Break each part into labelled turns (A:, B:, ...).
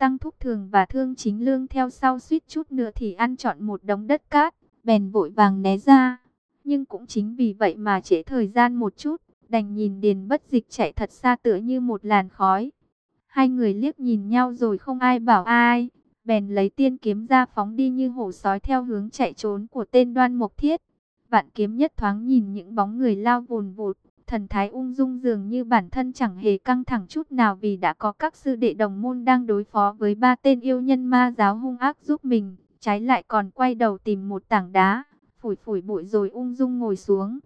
A: Tăng Thúc Thường và Thương Chính Lương theo sau suýt chút nữa thì ăn trọn một đống đất cát, bèn vội vàng né ra. Nhưng cũng chính vì vậy mà trễ thời gian một chút, đành nhìn Điền Bất Dịch chạy thật xa tựa như một làn khói. Hai người liếc nhìn nhau rồi không ai bảo ai, bèn lấy tiên kiếm ra phóng đi như hổ sói theo hướng chạy trốn của tên đoan mục thiết. Vạn kiếm nhất thoáng nhìn những bóng người lao vùn vụt, thần thái ung dung dường như bản thân chẳng hề căng thẳng chút nào vì đã có các sư đệ đồng môn đang đối phó với ba tên yêu nhân ma giáo hung ác giúp mình, trái lại còn quay đầu tìm một tảng đá, phủi phủi bụi rồi ung dung ngồi xuống.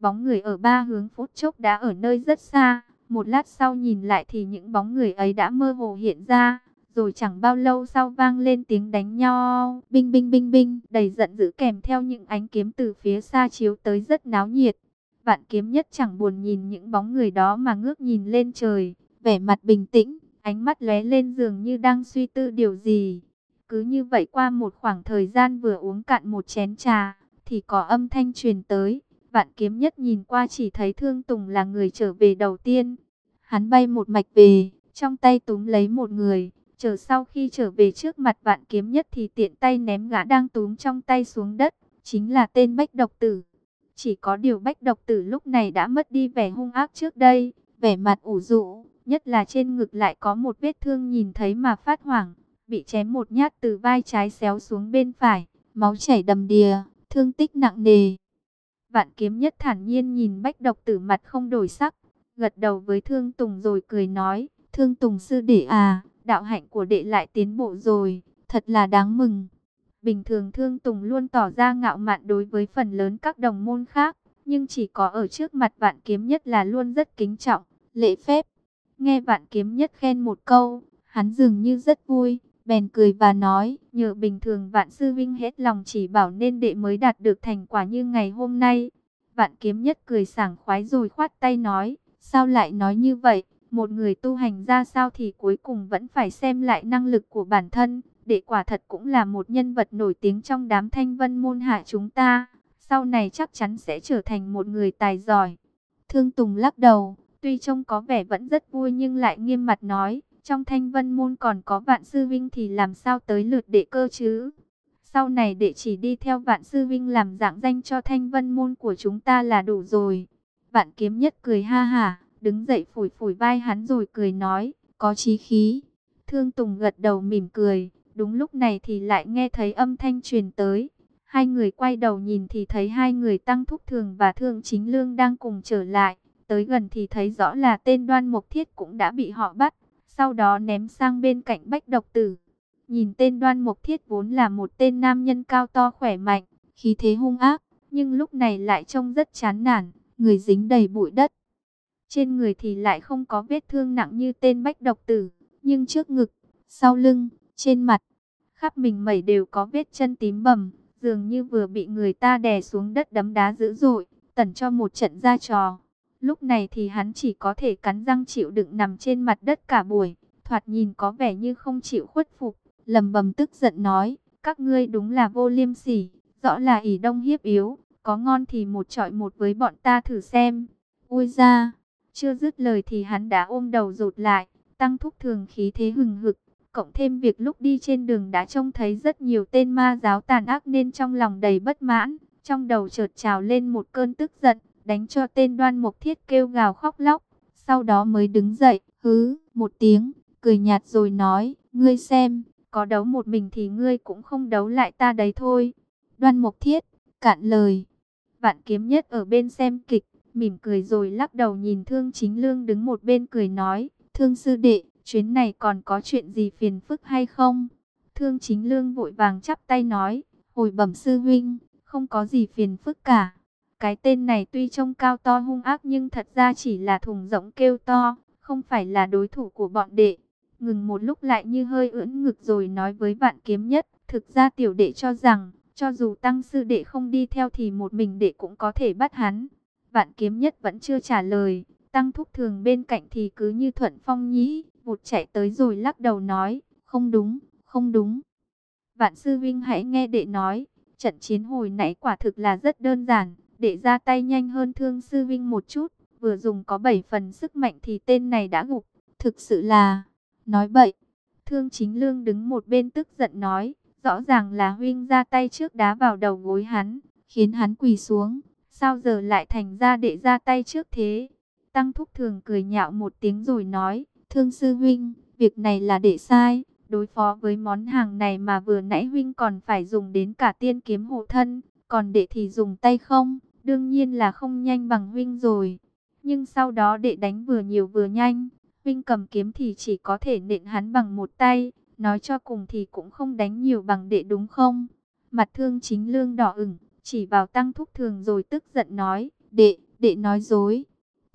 A: Bóng người ở ba hướng phút chốc đã ở nơi rất xa, một lát sau nhìn lại thì những bóng người ấy đã mơ hồ hiện ra, rồi chẳng bao lâu sau vang lên tiếng đánh nhau, binh binh binh binh, đầy giận dữ kèm theo những ánh kiếm từ phía xa chiếu tới rất náo nhiệt. Vạn kiếm nhất chẳng buồn nhìn những bóng người đó mà ngước nhìn lên trời, vẻ mặt bình tĩnh, ánh mắt lóe lên dường như đang suy tư điều gì. Cứ như vậy qua một khoảng thời gian vừa uống cạn một chén trà, thì có âm thanh truyền tới. Vạn kiếm nhất nhìn qua chỉ thấy Thương Tùng là người trở về đầu tiên. Hắn bay một mạch về, trong tay túm lấy một người, chờ sau khi trở về trước mặt vạn kiếm nhất thì tiện tay ném gã đang túm trong tay xuống đất, chính là tên bách độc tử. Chỉ có điều bách độc tử lúc này đã mất đi vẻ hung ác trước đây, vẻ mặt ủ rũ, nhất là trên ngực lại có một vết thương nhìn thấy mà phát hoảng, bị chém một nhát từ vai trái xéo xuống bên phải, máu chảy đầm đìa, thương tích nặng nề. Vạn kiếm nhất thản nhiên nhìn bách độc tử mặt không đổi sắc, gật đầu với thương tùng rồi cười nói, thương tùng sư đệ à, đạo hạnh của đệ lại tiến bộ rồi, thật là đáng mừng. Bình thường Thương Tùng luôn tỏ ra ngạo mạn đối với phần lớn các đồng môn khác, nhưng chỉ có ở trước mặt vạn kiếm nhất là luôn rất kính trọng, lễ phép. Nghe vạn kiếm nhất khen một câu, hắn dường như rất vui, bèn cười và nói, nhờ bình thường vạn sư vinh hết lòng chỉ bảo nên đệ mới đạt được thành quả như ngày hôm nay. Vạn kiếm nhất cười sảng khoái rồi khoát tay nói, sao lại nói như vậy? Một người tu hành ra sao thì cuối cùng vẫn phải xem lại năng lực của bản thân. Đệ quả thật cũng là một nhân vật nổi tiếng trong đám thanh vân môn hạ chúng ta. Sau này chắc chắn sẽ trở thành một người tài giỏi. Thương Tùng lắc đầu, tuy trông có vẻ vẫn rất vui nhưng lại nghiêm mặt nói. Trong thanh vân môn còn có vạn sư vinh thì làm sao tới lượt đệ cơ chứ? Sau này đệ chỉ đi theo vạn sư vinh làm dạng danh cho thanh vân môn của chúng ta là đủ rồi. Vạn kiếm nhất cười ha hả đứng dậy phủi phủi vai hắn rồi cười nói, có chí khí. Thương Tùng gật đầu mỉm cười, đúng lúc này thì lại nghe thấy âm thanh truyền tới. Hai người quay đầu nhìn thì thấy hai người tăng thúc thường và thương chính lương đang cùng trở lại. Tới gần thì thấy rõ là tên đoan mục thiết cũng đã bị họ bắt, sau đó ném sang bên cạnh bách độc tử. Nhìn tên đoan mục thiết vốn là một tên nam nhân cao to khỏe mạnh, khí thế hung ác, nhưng lúc này lại trông rất chán nản, người dính đầy bụi đất. Trên người thì lại không có vết thương nặng như tên bách độc tử, nhưng trước ngực, sau lưng, trên mặt, khắp mình mẩy đều có vết chân tím bầm, dường như vừa bị người ta đè xuống đất đấm đá dữ dội, tẩn cho một trận ra trò. Lúc này thì hắn chỉ có thể cắn răng chịu đựng nằm trên mặt đất cả buổi, thoạt nhìn có vẻ như không chịu khuất phục, lầm bầm tức giận nói, các ngươi đúng là vô liêm sỉ, rõ là ỷ đông hiếp yếu, có ngon thì một trọi một với bọn ta thử xem. Ui ra, chưa dứt lời thì hắn đã ôm đầu rụt lại, tăng thúc thường khí thế hừng hực. Cộng thêm việc lúc đi trên đường đã trông thấy rất nhiều tên ma giáo tàn ác nên trong lòng đầy bất mãn. Trong đầu chợt trào lên một cơn tức giận, đánh cho tên đoan mục thiết kêu gào khóc lóc. Sau đó mới đứng dậy, hứ, một tiếng, cười nhạt rồi nói, ngươi xem, có đấu một mình thì ngươi cũng không đấu lại ta đấy thôi. Đoan mục thiết, cạn lời. Vạn kiếm nhất ở bên xem kịch, mỉm cười rồi lắc đầu nhìn Thương Chính Lương đứng một bên cười nói, Thương sư đệ, chuyến này còn có chuyện gì phiền phức hay không? Thương Chính Lương vội vàng chắp tay nói, hồi bẩm sư huynh, không có gì phiền phức cả. Cái tên này tuy trông cao to hung ác nhưng thật ra chỉ là thùng rỗng kêu to, không phải là đối thủ của bọn đệ. Ngừng một lúc lại như hơi ưỡn ngực rồi nói với vạn kiếm nhất, thực ra tiểu đệ cho rằng, cho dù tăng sư đệ không đi theo thì một mình đệ cũng có thể bắt hắn. Vạn kiếm nhất vẫn chưa trả lời. Tăng thúc thường bên cạnh thì cứ như thuận phong nhĩ, vụt chạy tới rồi lắc đầu nói, không đúng, không đúng. Vạn sư vinh hãy nghe đệ nói, trận chiến hồi nãy quả thực là rất đơn giản, đệ ra tay nhanh hơn thương sư vinh một chút, vừa dùng có 7 phần sức mạnh thì tên này đã gục, thực sự là, nói bậy. Thương chính lương đứng một bên tức giận nói, rõ ràng là huynh ra tay trước đá vào đầu gối hắn, khiến hắn quỳ xuống, sao giờ lại thành ra đệ ra tay trước thế? Tăng Thúc Thường cười nhạo một tiếng rồi nói, thương sư huynh, việc này là đệ sai, đối phó với món hàng này mà vừa nãy huynh còn phải dùng đến cả tiên kiếm hộ thân, còn đệ thì dùng tay không, đương nhiên là không nhanh bằng huynh rồi. Nhưng sau đó đệ đánh vừa nhiều vừa nhanh, huynh cầm kiếm thì chỉ có thể nện hắn bằng một tay, nói cho cùng thì cũng không đánh nhiều bằng đệ đúng không? Mặt thương chính lương đỏ ửng, chỉ vào tăng thúc thường rồi tức giận nói, đệ, đệ nói dối.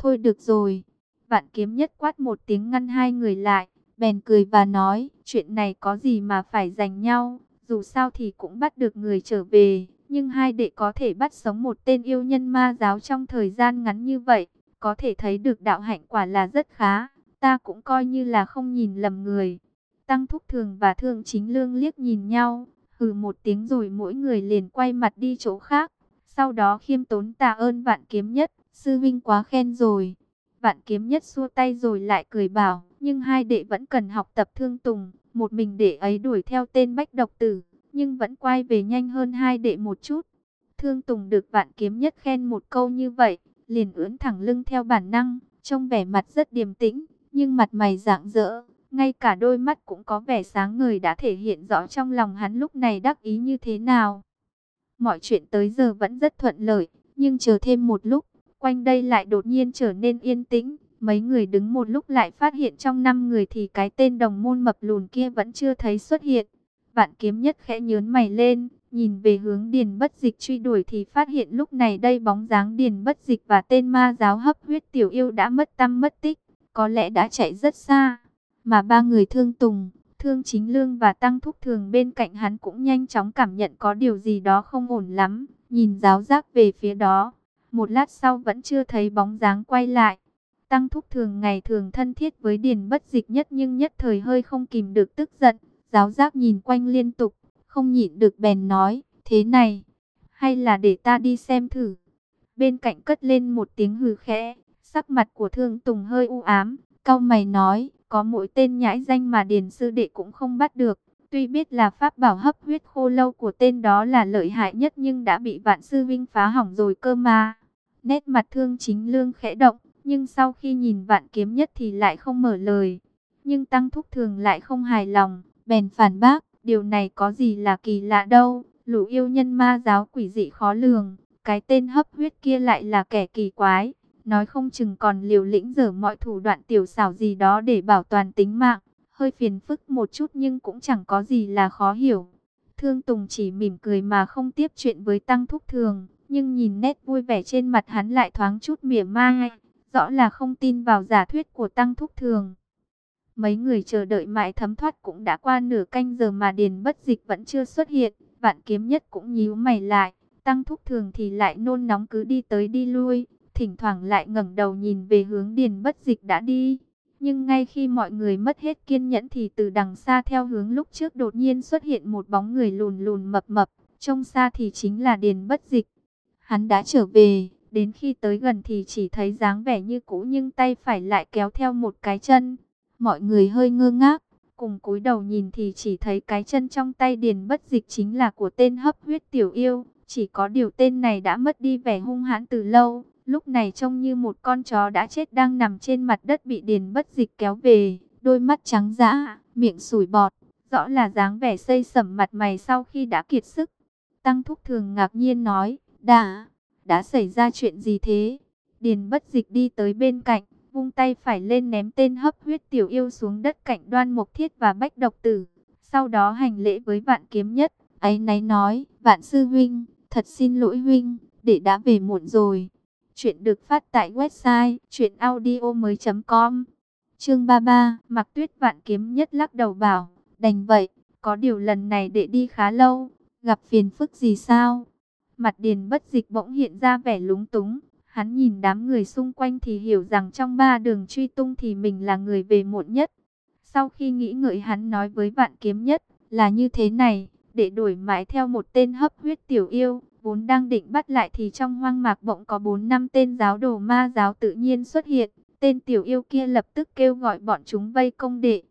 A: Thôi được rồi. Vạn kiếm nhất quát một tiếng ngăn hai người lại, bèn cười và nói, chuyện này có gì mà phải giành nhau, dù sao thì cũng bắt được người trở về, nhưng hai đệ có thể bắt sống một tên yêu nhân ma giáo trong thời gian ngắn như vậy, có thể thấy được đạo hạnh quả là rất khá, ta cũng coi như là không nhìn lầm người. Tăng Thúc Thường và Thương Chính Lương liếc nhìn nhau, hừ một tiếng rồi mỗi người liền quay mặt đi chỗ khác, sau đó khiêm tốn tạ ơn vạn kiếm nhất, sư vinh quá khen rồi. Vạn kiếm nhất xua tay rồi lại cười bảo, nhưng hai đệ vẫn cần học tập thương tùng, một mình đệ ấy đuổi theo tên bách độc tử, nhưng vẫn quay về nhanh hơn hai đệ một chút. Thương tùng được vạn kiếm nhất khen một câu như vậy, liền ưỡn thẳng lưng theo bản năng, trông vẻ mặt rất điềm tĩnh, nhưng mặt mày rạng rỡ, ngay cả đôi mắt cũng có vẻ sáng ngời đã thể hiện rõ trong lòng hắn lúc này đắc ý như thế nào. Mọi chuyện tới giờ vẫn rất thuận lợi, nhưng chờ thêm một lúc, Quanh đây lại đột nhiên trở nên yên tĩnh. Mấy người đứng một lúc lại phát hiện trong năm người thì cái tên đồng môn mập lùn kia vẫn chưa thấy xuất hiện. Vạn kiếm nhất khẽ nhớn mày lên, nhìn về hướng điền bất dịch truy đuổi thì phát hiện lúc này đây bóng dáng điền bất dịch và tên ma giáo hấp huyết tiểu yêu đã mất tâm mất tích, có lẽ đã chạy rất xa. Mà ba người thương tùng, thương chính lương và tăng thúc thường bên cạnh hắn cũng nhanh chóng cảm nhận có điều gì đó không ổn lắm, nhìn giáo giác về phía đó. Một lát sau vẫn chưa thấy bóng dáng quay lại. Tăng thúc thường ngày thường thân thiết với điền bất dịch nhất nhưng nhất thời hơi không kìm được tức giận. Giáo giác nhìn quanh liên tục, không nhịn được bèn nói, thế này, hay là để ta đi xem thử. Bên cạnh cất lên một tiếng hừ khẽ, sắc mặt của thương tùng hơi u ám, cau mày nói, có mỗi tên nhãi danh mà điền sư đệ cũng không bắt được. Tuy biết là pháp bảo hấp huyết khô lâu của tên đó là lợi hại nhất nhưng đã bị vạn sư vinh phá hỏng rồi cơ mà. Nét mặt thương chính lương khẽ động, nhưng sau khi nhìn vạn kiếm nhất thì lại không mở lời. Nhưng tăng thúc thường lại không hài lòng, bèn phản bác, điều này có gì là kỳ lạ đâu, lũ yêu nhân ma giáo quỷ dị khó lường, cái tên hấp huyết kia lại là kẻ kỳ quái, nói không chừng còn liều lĩnh dở mọi thủ đoạn tiểu xảo gì đó để bảo toàn tính mạng, hơi phiền phức một chút nhưng cũng chẳng có gì là khó hiểu. Thương Tùng chỉ mỉm cười mà không tiếp chuyện với Tăng Thúc Thường, nhưng nhìn nét vui vẻ trên mặt hắn lại thoáng chút mỉa mai, rõ là không tin vào giả thuyết của Tăng Thúc Thường. Mấy người chờ đợi mãi thấm thoát cũng đã qua nửa canh giờ mà Điền Bất Dịch vẫn chưa xuất hiện, vạn kiếm nhất cũng nhíu mày lại, Tăng Thúc Thường thì lại nôn nóng cứ đi tới đi lui, thỉnh thoảng lại ngẩng đầu nhìn về hướng Điền Bất Dịch đã đi. Nhưng ngay khi mọi người mất hết kiên nhẫn thì từ đằng xa theo hướng lúc trước đột nhiên xuất hiện một bóng người lùn lùn mập mập, trông xa thì chính là Điền Bất Dịch. Hắn đã trở về, đến khi tới gần thì chỉ thấy dáng vẻ như cũ nhưng tay phải lại kéo theo một cái chân. Mọi người hơi ngơ ngác, cùng cúi đầu nhìn thì chỉ thấy cái chân trong tay điền bất dịch chính là của tên hấp huyết tiểu yêu. Chỉ có điều tên này đã mất đi vẻ hung hãn từ lâu, lúc này trông như một con chó đã chết đang nằm trên mặt đất bị điền bất dịch kéo về, đôi mắt trắng dã, miệng sủi bọt, rõ là dáng vẻ xây sẩm mặt mày sau khi đã kiệt sức. Tăng Thúc Thường ngạc nhiên nói, đã, đã xảy ra chuyện gì thế? Điền bất dịch đi tới bên cạnh, vung tay phải lên ném tên hấp huyết tiểu yêu xuống đất cạnh đoan mục thiết và bách độc tử. Sau đó hành lễ với vạn kiếm nhất, ấy náy nói, vạn sư huynh, thật xin lỗi huynh, để đã về muộn rồi. Chuyện được phát tại website chuyenaudio.com Chương 33, Mặc Tuyết Vạn Kiếm Nhất lắc đầu bảo, đành vậy, có điều lần này để đi khá lâu, gặp phiền phức gì sao? Mặt điền bất dịch bỗng hiện ra vẻ lúng túng. Hắn nhìn đám người xung quanh thì hiểu rằng trong ba đường truy tung thì mình là người về muộn nhất. Sau khi nghĩ ngợi hắn nói với vạn kiếm nhất là như thế này, để đuổi mãi theo một tên hấp huyết tiểu yêu, vốn đang định bắt lại thì trong hoang mạc bỗng có bốn năm tên giáo đồ ma giáo tự nhiên xuất hiện. Tên tiểu yêu kia lập tức kêu gọi bọn chúng vây công đệ.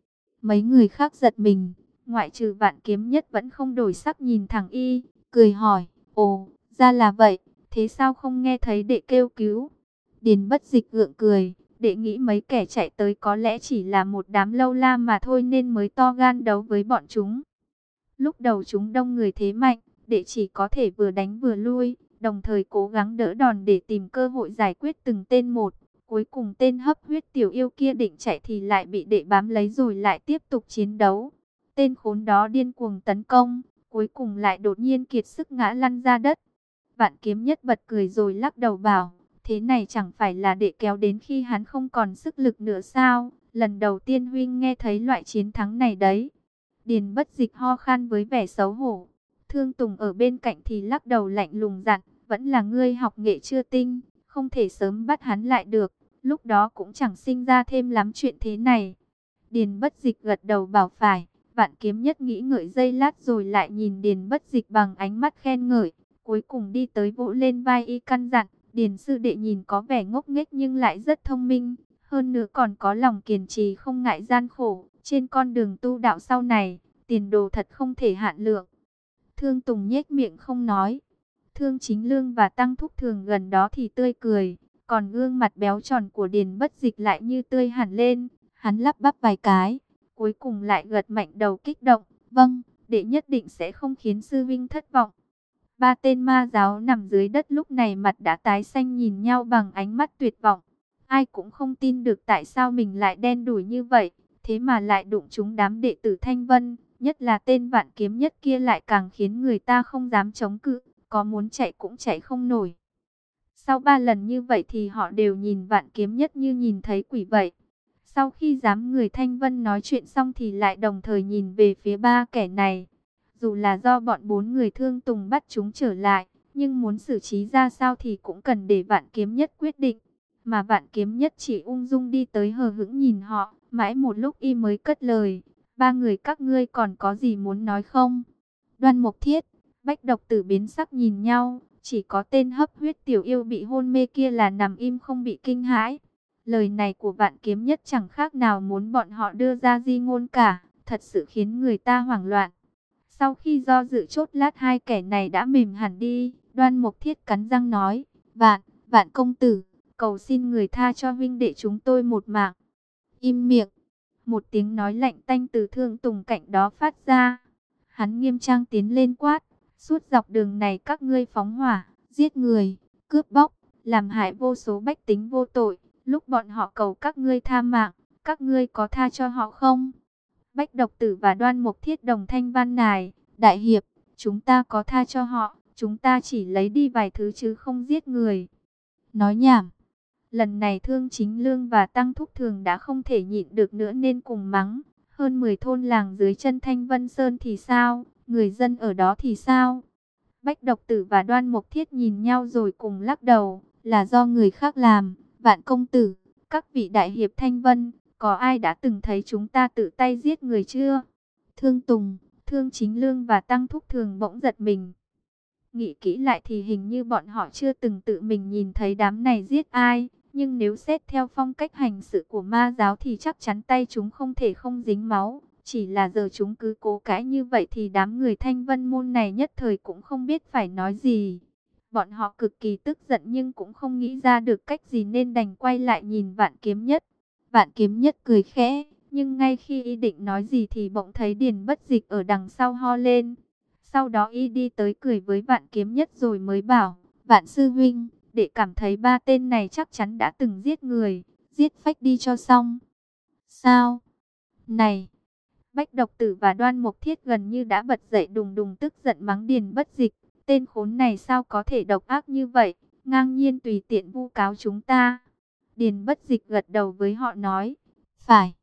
A: Mấy người khác giật mình, ngoại trừ vạn kiếm nhất vẫn không đổi sắc nhìn thẳng y, cười hỏi, ồ, ra là vậy, thế sao không nghe thấy đệ kêu cứu? Điền bất dịch gượng cười, đệ nghĩ mấy kẻ chạy tới có lẽ chỉ là một đám lâu la mà thôi nên mới to gan đấu với bọn chúng. Lúc đầu chúng đông người thế mạnh, đệ chỉ có thể vừa đánh vừa lui, đồng thời cố gắng đỡ đòn để tìm cơ hội giải quyết từng tên một. Cuối cùng tên hấp huyết tiểu yêu kia định chạy thì lại bị đệ bám lấy rồi lại tiếp tục chiến đấu. Tên khốn đó điên cuồng tấn công, cuối cùng lại đột nhiên kiệt sức ngã lăn ra đất. Vạn kiếm nhất bật cười rồi lắc đầu bảo, thế này chẳng phải là để kéo đến khi hắn không còn sức lực nữa sao? Lần đầu tiên huynh nghe thấy loại chiến thắng này đấy. Điền bất dịch ho khan với vẻ xấu hổ. Thương Tùng ở bên cạnh thì lắc đầu lạnh lùng dặn, vẫn là ngươi học nghệ chưa tinh, không thể sớm bắt hắn lại được. Lúc đó cũng chẳng sinh ra thêm lắm chuyện thế này. Điền bất dịch gật đầu bảo phải. Vạn kiếm nhất nghĩ ngợi dây lát rồi lại nhìn Điền bất dịch bằng ánh mắt khen ngợi. Cuối cùng đi tới vỗ lên vai y căn dặn. Điền sư đệ nhìn có vẻ ngốc nghếch nhưng lại rất thông minh. Hơn nữa còn có lòng kiên trì không ngại gian khổ. Trên con đường tu đạo sau này, tiền đồ thật không thể hạn lượng. Thương Tùng nhếch miệng không nói. Thương Chính Lương và Tăng Thúc Thường gần đó thì tươi cười. Còn gương mặt béo tròn của Điền bất dịch lại như tươi hẳn lên. Hắn lắp bắp vài cái. Cuối cùng lại gật mạnh đầu kích động. Vâng, đệ nhất định sẽ không khiến sư vinh thất vọng. Ba tên ma giáo nằm dưới đất lúc này mặt đã tái xanh nhìn nhau bằng ánh mắt tuyệt vọng. Ai cũng không tin được tại sao mình lại đen đủi như vậy, thế mà lại đụng chúng đám đệ tử Thanh Vân, nhất là tên vạn kiếm nhất kia lại càng khiến người ta không dám chống cự, có muốn chạy cũng chạy không nổi. Sau ba lần như vậy thì họ đều nhìn vạn kiếm nhất như nhìn thấy quỷ vậy. Sau khi dám người Thanh Vân nói chuyện xong thì lại đồng thời nhìn về phía ba kẻ này. Dù là do bọn bốn người thương tùng bắt chúng trở lại, nhưng muốn xử trí ra sao thì cũng cần để vạn kiếm nhất quyết định. Mà vạn kiếm nhất chỉ ung dung đi tới hờ hững nhìn họ, mãi một lúc y mới cất lời. Ba người các ngươi còn có gì muốn nói không? Đoan Mộc Thiết, Bách Độc Tử biến sắc nhìn nhau, chỉ có tên hấp huyết tiểu yêu bị hôn mê kia là nằm im không bị kinh hãi. Lời này của vạn kiếm nhất chẳng khác nào muốn bọn họ đưa ra di ngôn cả, thật sự khiến người ta hoảng loạn. Sau khi do dự chốt lát hai kẻ này đã mềm hẳn đi, đoan mục thiết cắn răng nói, vạn, vạn công tử, cầu xin người tha cho vinh đệ chúng tôi một mạng. Im miệng, một tiếng nói lạnh tanh từ thương tùng cạnh đó phát ra. Hắn nghiêm trang tiến lên quát, suốt dọc đường này các ngươi phóng hỏa, giết người, cướp bóc, làm hại vô số bách tính vô tội. Lúc bọn họ cầu các ngươi tha mạng, các ngươi có tha cho họ không? Bách độc tử và đoan mục thiết đồng thanh văn nài, đại hiệp, chúng ta có tha cho họ, chúng ta chỉ lấy đi vài thứ chứ không giết người. Nói nhảm, lần này thương chính lương và tăng thúc thường đã không thể nhịn được nữa nên cùng mắng. Hơn 10 thôn làng dưới chân Thanh Vân Sơn thì sao, người dân ở đó thì sao? Bách độc tử và đoan mục thiết nhìn nhau rồi cùng lắc đầu, là do người khác làm, vạn công tử, các vị đại hiệp Thanh Vân, có ai đã từng thấy chúng ta tự tay giết người chưa? Thương Tùng, Thương Chính Lương và Tăng Thúc Thường bỗng giật mình. Nghĩ kỹ lại thì hình như bọn họ chưa từng tự mình nhìn thấy đám này giết ai. Nhưng nếu xét theo phong cách hành sự của ma giáo thì chắc chắn tay chúng không thể không dính máu. Chỉ là giờ chúng cứ cố cãi như vậy thì đám người thanh vân môn này nhất thời cũng không biết phải nói gì. Bọn họ cực kỳ tức giận nhưng cũng không nghĩ ra được cách gì nên đành quay lại nhìn vạn kiếm nhất. Vạn kiếm nhất cười khẽ, nhưng ngay khi y định nói gì thì bỗng thấy điền bất dịch ở đằng sau ho lên. Sau đó y đi tới cười với vạn kiếm nhất rồi mới bảo, vạn sư huynh, để cảm thấy ba tên này chắc chắn đã từng giết người, giết phách đi cho xong. Sao? Này! Bách độc tử và đoan mục thiết gần như đã bật dậy đùng đùng tức giận mắng điền bất dịch. Tên khốn này sao có thể độc ác như vậy, ngang nhiên tùy tiện vu cáo chúng ta. Điền bất dịch gật đầu với họ nói, phải.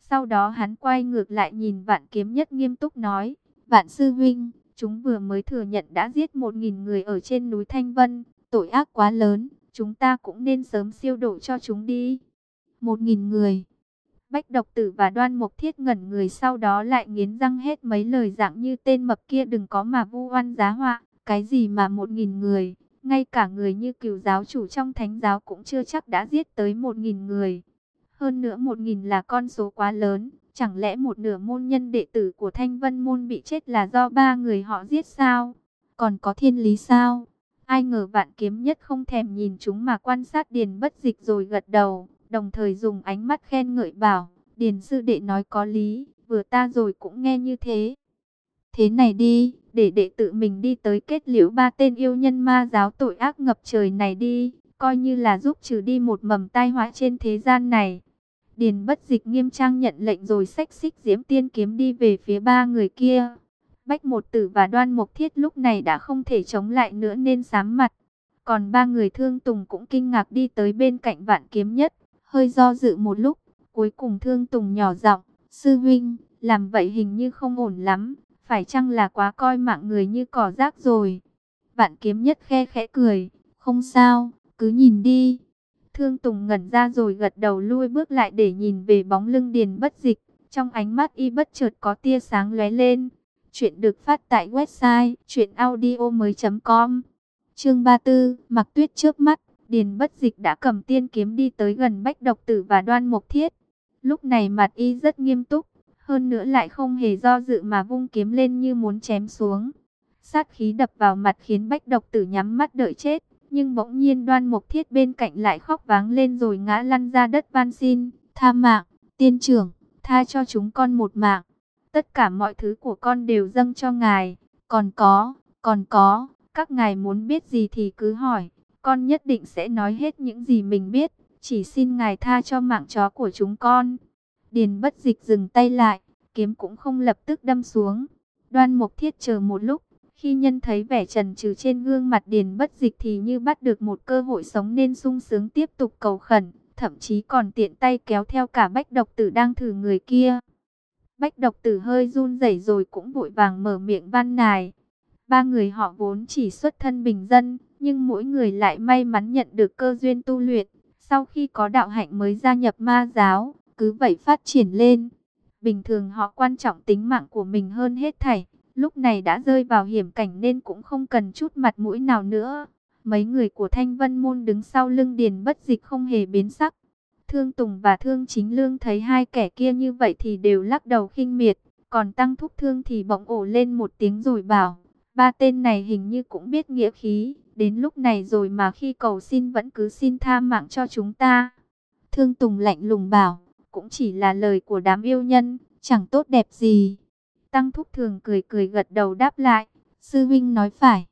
A: Sau đó hắn quay ngược lại nhìn vạn kiếm nhất nghiêm túc nói, vạn sư huynh chúng vừa mới thừa nhận đã giết một nghìn người ở trên núi Thanh Vân, tội ác quá lớn, chúng ta cũng nên sớm siêu độ cho chúng đi. Một nghìn người. Bách độc tử và đoan mục thiết ngẩn người sau đó lại nghiến răng hết mấy lời dạng như tên mập kia đừng có mà vu oan giá họa. Cái gì mà một nghìn người, ngay cả người như cựu giáo chủ trong thánh giáo cũng chưa chắc đã giết tới một nghìn người. Hơn nữa một nghìn là con số quá lớn, Chẳng lẽ một nửa môn nhân đệ tử của Thanh Vân Môn bị chết là do ba người họ giết sao? Còn có thiên lý sao? Ai ngờ vạn kiếm nhất không thèm nhìn chúng mà quan sát điền bất dịch rồi gật đầu, đồng thời dùng ánh mắt khen ngợi bảo, điền sư đệ nói có lý, vừa ta rồi cũng nghe như thế. Thế này đi, để đệ tự mình đi tới kết liễu ba tên yêu nhân ma giáo tội ác ngập trời này đi, coi như là giúp trừ đi một mầm tai họa trên thế gian này. Điền bất dịch nghiêm trang nhận lệnh rồi xách xích diễm tiên kiếm đi về phía ba người kia. Bách một tử và đoan mục thiết lúc này đã không thể chống lại nữa nên sám mặt. Còn ba người thương tùng cũng kinh ngạc đi tới bên cạnh vạn kiếm nhất, hơi do dự một lúc. Cuối cùng thương tùng nhỏ giọng, sư huynh, làm vậy hình như không ổn lắm, phải chăng là quá coi mạng người như cỏ rác rồi. Vạn kiếm nhất khe khẽ cười, không sao, cứ nhìn đi. Thương Tùng ngẩn ra rồi gật đầu lui bước lại để nhìn về bóng lưng điền bất dịch. Trong ánh mắt y bất chợt có tia sáng lóe lên. Chuyện được phát tại website chuyenaudio.com Chương 34, mặc tuyết trước mắt, điền bất dịch đã cầm tiên kiếm đi tới gần bách độc tử và đoan mục thiết. Lúc này mặt y rất nghiêm túc, hơn nữa lại không hề do dự mà vung kiếm lên như muốn chém xuống. Sát khí đập vào mặt khiến bách độc tử nhắm mắt đợi chết. Nhưng bỗng nhiên đoan mục thiết bên cạnh lại khóc váng lên rồi ngã lăn ra đất van xin. Tha mạng, tiên trưởng, tha cho chúng con một mạng. Tất cả mọi thứ của con đều dâng cho ngài. Còn có, còn có, các ngài muốn biết gì thì cứ hỏi. Con nhất định sẽ nói hết những gì mình biết. Chỉ xin ngài tha cho mạng chó của chúng con. Điền bất dịch dừng tay lại, kiếm cũng không lập tức đâm xuống. Đoan mục thiết chờ một lúc, khi nhân thấy vẻ trần trừ trên gương mặt điền bất dịch thì như bắt được một cơ hội sống nên sung sướng tiếp tục cầu khẩn, thậm chí còn tiện tay kéo theo cả bách độc tử đang thử người kia. Bách độc tử hơi run rẩy rồi cũng vội vàng mở miệng van nài. Ba người họ vốn chỉ xuất thân bình dân, nhưng mỗi người lại may mắn nhận được cơ duyên tu luyện. Sau khi có đạo hạnh mới gia nhập ma giáo, cứ vậy phát triển lên. Bình thường họ quan trọng tính mạng của mình hơn hết thảy lúc này đã rơi vào hiểm cảnh nên cũng không cần chút mặt mũi nào nữa. Mấy người của Thanh Vân Môn đứng sau lưng Điền Bất Dịch không hề biến sắc. Thương Tùng và Thương Chính Lương thấy hai kẻ kia như vậy thì đều lắc đầu khinh miệt, còn Tăng Thúc Thương thì bỗng ổ lên một tiếng rồi bảo, ba tên này hình như cũng biết nghĩa khí, đến lúc này rồi mà khi cầu xin vẫn cứ xin tha mạng cho chúng ta. Thương Tùng lạnh lùng bảo, cũng chỉ là lời của đám yêu nhân, chẳng tốt đẹp gì. Tăng Thúc Thường cười cười gật đầu đáp lại. Sư Vinh nói phải.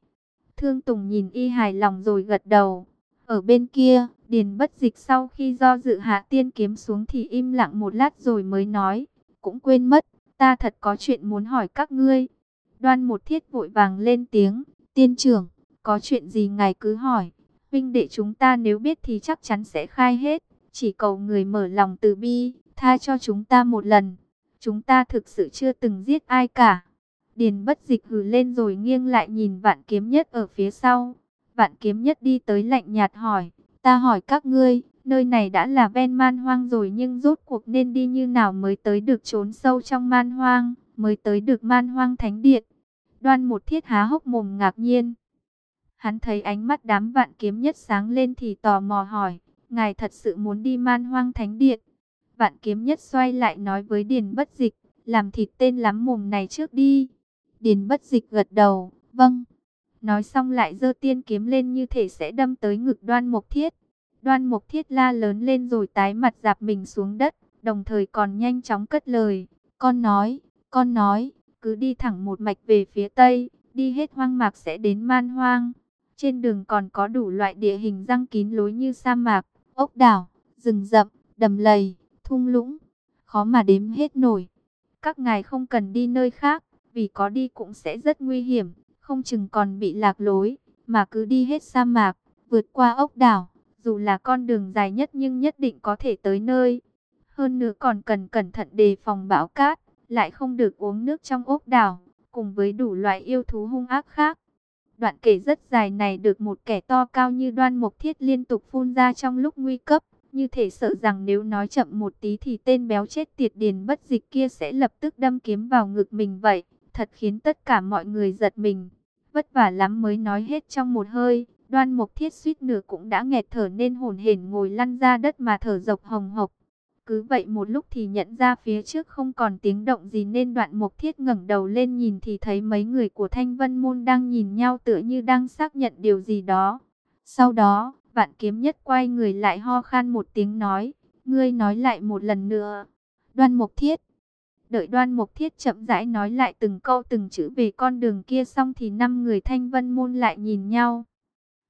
A: Thương Tùng nhìn y hài lòng rồi gật đầu. Ở bên kia, Điền bất dịch sau khi do dự hạ tiên kiếm xuống thì im lặng một lát rồi mới nói. Cũng quên mất, ta thật có chuyện muốn hỏi các ngươi. Đoan một thiết vội vàng lên tiếng. Tiên trưởng, có chuyện gì ngài cứ hỏi. Vinh đệ chúng ta nếu biết thì chắc chắn sẽ khai hết. Chỉ cầu người mở lòng từ bi, tha cho chúng ta một lần. Chúng ta thực sự chưa từng giết ai cả. Điền bất dịch hừ lên rồi nghiêng lại nhìn vạn kiếm nhất ở phía sau. Vạn kiếm nhất đi tới lạnh nhạt hỏi. Ta hỏi các ngươi, nơi này đã là ven man hoang rồi nhưng rốt cuộc nên đi như nào mới tới được trốn sâu trong man hoang, mới tới được man hoang thánh điện. Đoan một thiết há hốc mồm ngạc nhiên. Hắn thấy ánh mắt đám vạn kiếm nhất sáng lên thì tò mò hỏi, ngài thật sự muốn đi man hoang thánh điện. Vạn kiếm nhất xoay lại nói với Điền bất dịch, làm thịt tên lắm mồm này trước đi. Điền bất dịch gật đầu, vâng. Nói xong lại giơ tiên kiếm lên như thể sẽ đâm tới ngực đoan mục thiết. Đoan mục thiết la lớn lên rồi tái mặt dạp mình xuống đất, đồng thời còn nhanh chóng cất lời. Con nói, con nói, cứ đi thẳng một mạch về phía tây, đi hết hoang mạc sẽ đến man hoang. Trên đường còn có đủ loại địa hình răng kín lối như sa mạc, ốc đảo, rừng rậm, đầm lầy thung lũng, khó mà đếm hết nổi. Các ngài không cần đi nơi khác, vì có đi cũng sẽ rất nguy hiểm, không chừng còn bị lạc lối, mà cứ đi hết sa mạc, vượt qua ốc đảo, dù là con đường dài nhất nhưng nhất định có thể tới nơi. Hơn nữa còn cần cẩn thận đề phòng bão cát, lại không được uống nước trong ốc đảo, cùng với đủ loại yêu thú hung ác khác. Đoạn kể rất dài này được một kẻ to cao như đoan mục thiết liên tục phun ra trong lúc nguy cấp. Như thể sợ rằng nếu nói chậm một tí thì tên béo chết tiệt điền bất dịch kia sẽ lập tức đâm kiếm vào ngực mình vậy. Thật khiến tất cả mọi người giật mình. Vất vả lắm mới nói hết trong một hơi. Đoan mục thiết suýt nửa cũng đã nghẹt thở nên hồn hển ngồi lăn ra đất mà thở dọc hồng hộc. Cứ vậy một lúc thì nhận ra phía trước không còn tiếng động gì nên đoạn mục thiết ngẩng đầu lên nhìn thì thấy mấy người của Thanh Vân Môn đang nhìn nhau tựa như đang xác nhận điều gì đó. Sau đó, vạn kiếm nhất quay người lại ho khan một tiếng nói, ngươi nói lại một lần nữa. Đoan mục thiết. Đợi đoan mục thiết chậm rãi nói lại từng câu từng chữ về con đường kia xong thì năm người Thanh Vân Môn lại nhìn nhau.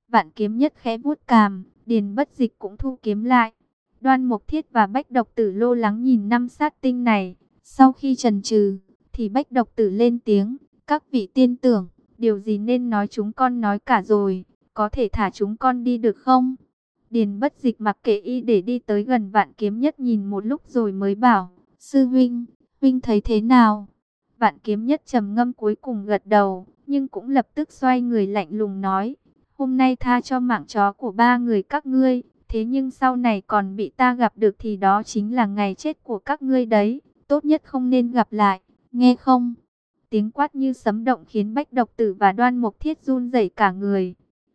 A: Vạn kiếm nhất khẽ vuốt cằm, điền bất dịch cũng thu kiếm lại. Đoan Mục Thiết và Bách Độc Tử lo lắng nhìn năm sát tinh này. Sau khi trần trừ, thì Bách Độc Tử lên tiếng. Các vị tiên tưởng, điều gì nên nói chúng con nói cả rồi. Có thể thả chúng con đi được không? Điền bất dịch mặc kệ y để đi tới gần vạn kiếm nhất nhìn một lúc rồi mới bảo. Sư huynh, huynh thấy thế nào? Vạn kiếm nhất trầm ngâm cuối cùng gật đầu, nhưng cũng lập tức xoay người lạnh lùng nói. Hôm nay tha cho mạng chó của ba người các ngươi, Thế nhưng sau này còn bị ta gặp được thì đó chính là ngày chết của các ngươi đấy. Tốt nhất không nên gặp lại, nghe không? Tiếng quát như sấm động khiến Bách Độc Tử và Đoan Mục Thiết run rẩy cả người.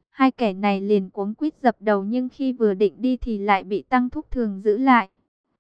A: Hai kẻ này liền cuống quýt dập đầu nhưng khi vừa định đi thì lại bị Tăng Thúc Thường giữ lại.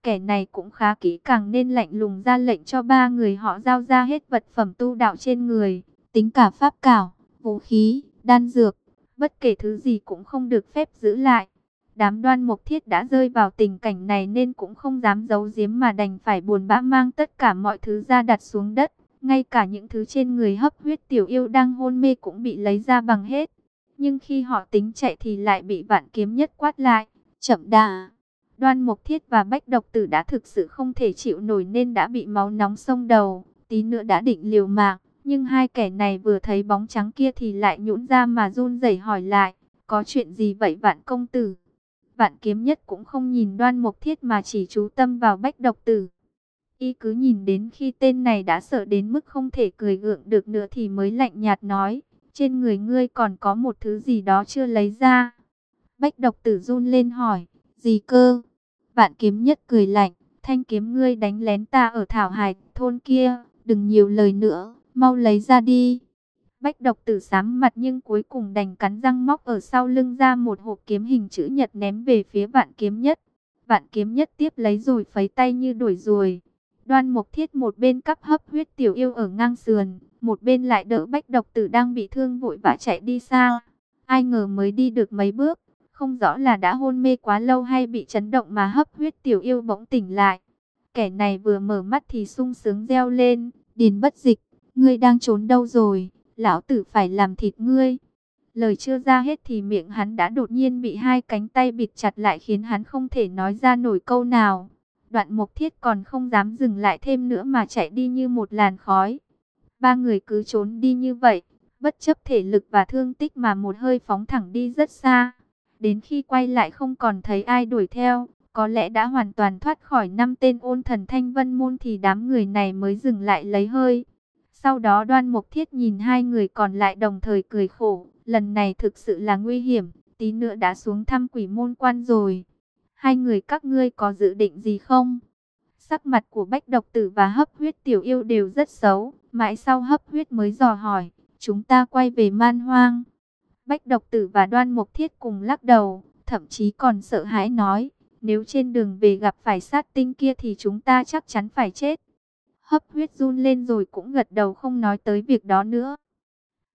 A: Kẻ này cũng khá kỹ càng nên lạnh lùng ra lệnh cho ba người họ giao ra hết vật phẩm tu đạo trên người, tính cả pháp cảo, vũ khí, đan dược, bất kể thứ gì cũng không được phép giữ lại. Đám đoan mục thiết đã rơi vào tình cảnh này nên cũng không dám giấu giếm mà đành phải buồn bã mang tất cả mọi thứ ra đặt xuống đất. Ngay cả những thứ trên người hấp huyết tiểu yêu đang hôn mê cũng bị lấy ra bằng hết. Nhưng khi họ tính chạy thì lại bị vạn kiếm nhất quát lại. Chậm đà. Đoan mục thiết và bách độc tử đã thực sự không thể chịu nổi nên đã bị máu nóng sông đầu. Tí nữa đã định liều mạng. Nhưng hai kẻ này vừa thấy bóng trắng kia thì lại nhũn ra mà run rẩy hỏi lại. Có chuyện gì vậy vạn công tử? Vạn kiếm nhất cũng không nhìn đoan mục thiết mà chỉ chú tâm vào bách độc tử. Y cứ nhìn đến khi tên này đã sợ đến mức không thể cười gượng được nữa thì mới lạnh nhạt nói. Trên người ngươi còn có một thứ gì đó chưa lấy ra. Bách độc tử run lên hỏi. Gì cơ? Vạn kiếm nhất cười lạnh. Thanh kiếm ngươi đánh lén ta ở thảo hải thôn kia. Đừng nhiều lời nữa. Mau lấy ra đi. Bách độc tử sám mặt nhưng cuối cùng đành cắn răng móc ở sau lưng ra một hộp kiếm hình chữ nhật ném về phía vạn kiếm nhất. Vạn kiếm nhất tiếp lấy rồi phấy tay như đuổi ruồi. Đoan mục thiết một bên cắp hấp huyết tiểu yêu ở ngang sườn, một bên lại đỡ bách độc tử đang bị thương vội vã chạy đi xa. Ai ngờ mới đi được mấy bước, không rõ là đã hôn mê quá lâu hay bị chấn động mà hấp huyết tiểu yêu bỗng tỉnh lại. Kẻ này vừa mở mắt thì sung sướng reo lên, điền bất dịch, ngươi đang trốn đâu rồi? Lão tử phải làm thịt ngươi. Lời chưa ra hết thì miệng hắn đã đột nhiên bị hai cánh tay bịt chặt lại khiến hắn không thể nói ra nổi câu nào. Đoạn mục thiết còn không dám dừng lại thêm nữa mà chạy đi như một làn khói. Ba người cứ trốn đi như vậy, bất chấp thể lực và thương tích mà một hơi phóng thẳng đi rất xa. Đến khi quay lại không còn thấy ai đuổi theo, có lẽ đã hoàn toàn thoát khỏi năm tên ôn thần thanh vân môn thì đám người này mới dừng lại lấy hơi. Sau đó đoan mục thiết nhìn hai người còn lại đồng thời cười khổ. Lần này thực sự là nguy hiểm. Tí nữa đã xuống thăm quỷ môn quan rồi. Hai người các ngươi có dự định gì không? Sắc mặt của bách độc tử và hấp huyết tiểu yêu đều rất xấu. Mãi sau hấp huyết mới dò hỏi. Chúng ta quay về man hoang. Bách độc tử và đoan mục thiết cùng lắc đầu. Thậm chí còn sợ hãi nói. Nếu trên đường về gặp phải sát tinh kia thì chúng ta chắc chắn phải chết hấp huyết run lên rồi cũng gật đầu không nói tới việc đó nữa.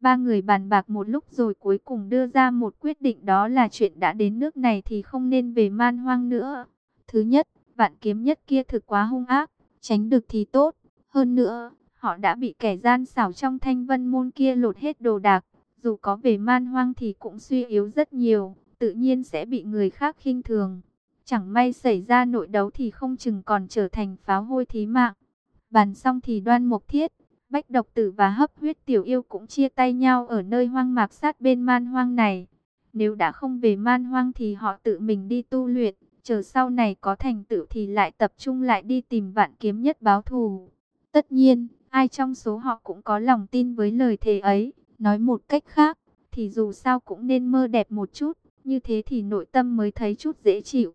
A: Ba người bàn bạc một lúc rồi cuối cùng đưa ra một quyết định đó là chuyện đã đến nước này thì không nên về man hoang nữa. Thứ nhất, vạn kiếm nhất kia thực quá hung ác, tránh được thì tốt. Hơn nữa, họ đã bị kẻ gian xảo trong thanh vân môn kia lột hết đồ đạc. Dù có về man hoang thì cũng suy yếu rất nhiều, tự nhiên sẽ bị người khác khinh thường. Chẳng may xảy ra nội đấu thì không chừng còn trở thành pháo hôi thí mạng. Bàn xong thì đoan mục thiết, bách độc tử và hấp huyết tiểu yêu cũng chia tay nhau ở nơi hoang mạc sát bên man hoang này. Nếu đã không về man hoang thì họ tự mình đi tu luyện, chờ sau này có thành tựu thì lại tập trung lại đi tìm vạn kiếm nhất báo thù. Tất nhiên, ai trong số họ cũng có lòng tin với lời thề ấy, nói một cách khác, thì dù sao cũng nên mơ đẹp một chút, như thế thì nội tâm mới thấy chút dễ chịu.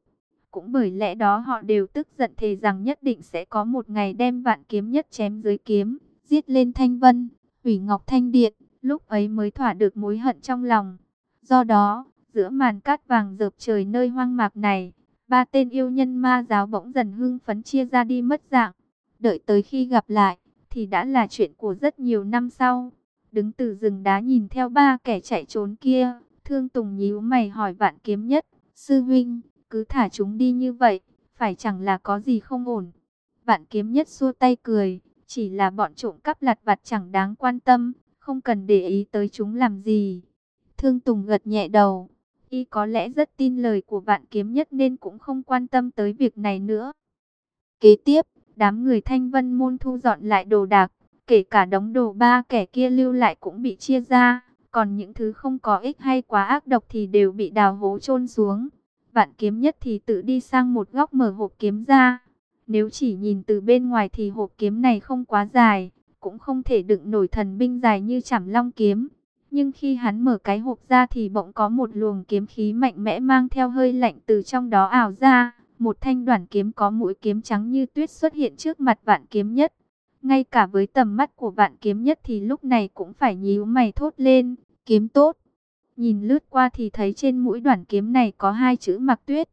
A: Cũng bởi lẽ đó họ đều tức giận thề rằng nhất định sẽ có một ngày đem vạn kiếm nhất chém dưới kiếm, giết lên thanh vân, hủy ngọc thanh điện, lúc ấy mới thỏa được mối hận trong lòng. Do đó, giữa màn cát vàng dợp trời nơi hoang mạc này, Ba tên yêu nhân ma giáo bỗng dần hưng phấn chia ra đi mất dạng. Đợi tới khi gặp lại, thì đã là chuyện của rất nhiều năm sau. Đứng từ rừng đá nhìn theo ba kẻ chạy trốn kia, Thương Tùng nhíu mày hỏi vạn kiếm nhất, sư huynh, cứ thả chúng đi như vậy, phải chẳng là có gì không ổn. Vạn kiếm nhất xua tay cười, chỉ là bọn trộm cắp lặt vặt chẳng đáng quan tâm, không cần để ý tới chúng làm gì. Thương Tùng gật nhẹ đầu, y có lẽ rất tin lời của vạn kiếm nhất nên cũng không quan tâm tới việc này nữa. Kế tiếp, đám người thanh vân môn thu dọn lại đồ đạc, kể cả đống đồ ba kẻ kia lưu lại cũng bị chia ra, còn những thứ không có ích hay quá ác độc thì đều bị đào hố chôn xuống. Vạn kiếm nhất thì tự đi sang một góc mở hộp kiếm ra. Nếu chỉ nhìn từ bên ngoài thì hộp kiếm này không quá dài, cũng không thể đựng nổi thần binh dài như chảm long kiếm. Nhưng khi hắn mở cái hộp ra thì bỗng có một luồng kiếm khí mạnh mẽ mang theo hơi lạnh từ trong đó ảo ra. Một thanh đoàn kiếm có mũi kiếm trắng như tuyết xuất hiện trước mặt vạn kiếm nhất. Ngay cả với tầm mắt của vạn kiếm nhất thì lúc này cũng phải nhíu mày thốt lên, kiếm tốt. Nhìn lướt qua thì thấy trên mũi đoạn kiếm này có hai chữ mặc tuyết.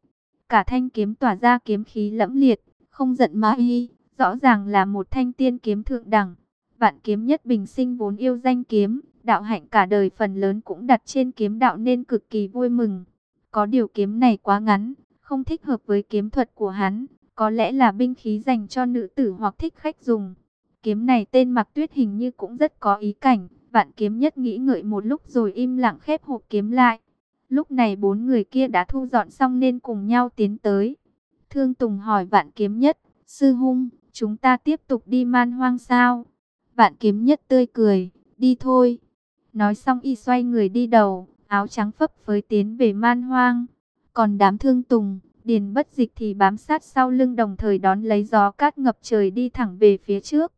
A: Cả thanh kiếm tỏa ra kiếm khí lẫm liệt, không giận mã y, rõ ràng là một thanh tiên kiếm thượng đẳng. Vạn kiếm nhất bình sinh vốn yêu danh kiếm, đạo hạnh cả đời phần lớn cũng đặt trên kiếm đạo nên cực kỳ vui mừng. Có điều kiếm này quá ngắn, không thích hợp với kiếm thuật của hắn, có lẽ là binh khí dành cho nữ tử hoặc thích khách dùng. Kiếm này tên mặc tuyết hình như cũng rất có ý cảnh, vạn kiếm nhất nghĩ ngợi một lúc rồi im lặng khép hộp kiếm lại. Lúc này bốn người kia đã thu dọn xong nên cùng nhau tiến tới. Thương Tùng hỏi vạn kiếm nhất, sư hung, chúng ta tiếp tục đi man hoang sao? Vạn kiếm nhất tươi cười, đi thôi. Nói xong y xoay người đi đầu, áo trắng phấp phới tiến về man hoang. Còn đám thương Tùng, Điền bất dịch thì bám sát sau lưng đồng thời đón lấy gió cát ngập trời đi thẳng về phía trước.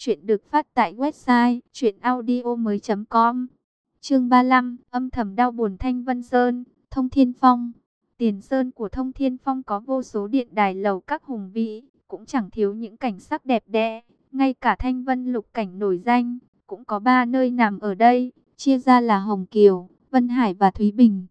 A: Chuyện được phát tại website chuyenaudio.com Chương 35, âm thầm đau buồn Thanh Vân Sơn, Thông Thiên Phong Tiền Sơn của Thông Thiên Phong có vô số điện đài lầu các hùng vĩ, cũng chẳng thiếu những cảnh sắc đẹp đẽ. Ngay cả Thanh Vân lục cảnh nổi danh, cũng có ba nơi nằm ở đây, chia ra là Hồng Kiều, Vân Hải và Thúy Bình.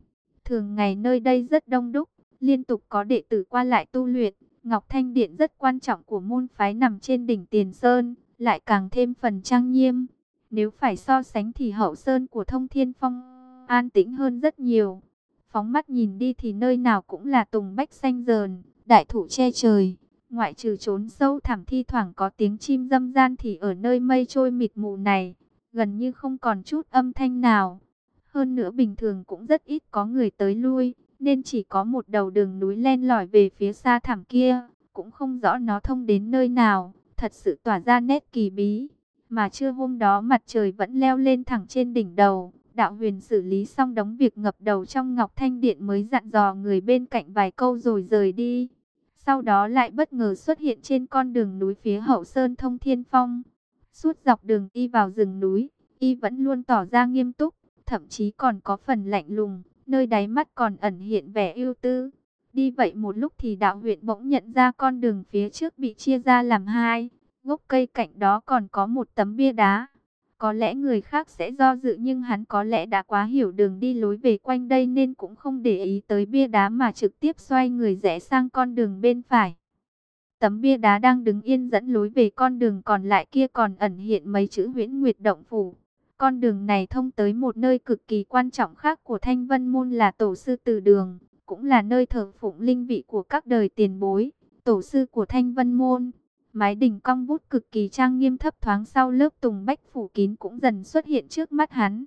A: Thường ngày nơi đây rất đông đúc, liên tục có đệ tử qua lại tu luyện. Ngọc Thanh Điện rất quan trọng của môn phái nằm trên đỉnh Tiền Sơn, lại càng thêm phần trang nghiêm. Nếu phải so sánh thì hậu sơn của Thông Thiên Phong an tĩnh hơn rất nhiều. Phóng mắt nhìn đi thì nơi nào cũng là tùng bách xanh dờn, đại thụ che trời. Ngoại trừ trốn sâu thẳm thi thoảng có tiếng chim dâm gian thì ở nơi mây trôi mịt mù này, gần như không còn chút âm thanh nào. Hơn nữa bình thường cũng rất ít có người tới lui, nên chỉ có một đầu đường núi len lỏi về phía xa thẳm kia, cũng không rõ nó thông đến nơi nào, thật sự tỏa ra nét kỳ bí. Mà trưa hôm đó mặt trời vẫn leo lên thẳng trên đỉnh đầu, đạo huyền xử lý xong đóng việc ngập đầu trong Ngọc Thanh Điện mới dặn dò người bên cạnh vài câu rồi rời đi. Sau đó lại bất ngờ xuất hiện trên con đường núi phía hậu sơn thông thiên phong. Suốt dọc đường đi vào rừng núi, y vẫn luôn tỏ ra nghiêm túc, thậm chí còn có phần lạnh lùng, nơi đáy mắt còn ẩn hiện vẻ ưu tư. Đi vậy một lúc thì đạo huyện bỗng nhận ra con đường phía trước bị chia ra làm hai. Gốc cây cạnh đó còn có một tấm bia đá. Có lẽ người khác sẽ do dự nhưng hắn có lẽ đã quá hiểu đường đi lối về quanh đây nên cũng không để ý tới bia đá mà trực tiếp xoay người rẽ sang con đường bên phải. Tấm bia đá đang đứng yên dẫn lối về con đường còn lại kia còn ẩn hiện mấy chữ huyễn nguyệt động phủ. Con đường này thông tới một nơi cực kỳ quan trọng khác của Thanh Vân Môn là Tổ sư Từ Đường, cũng là nơi thờ phụng linh vị của các đời tiền bối, Tổ sư của Thanh Vân Môn. Mái đỉnh cong vút cực kỳ trang nghiêm thấp thoáng sau lớp tùng bách phủ kín cũng dần xuất hiện trước mắt hắn.